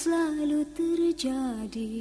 selalu terjadi.